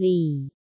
Lee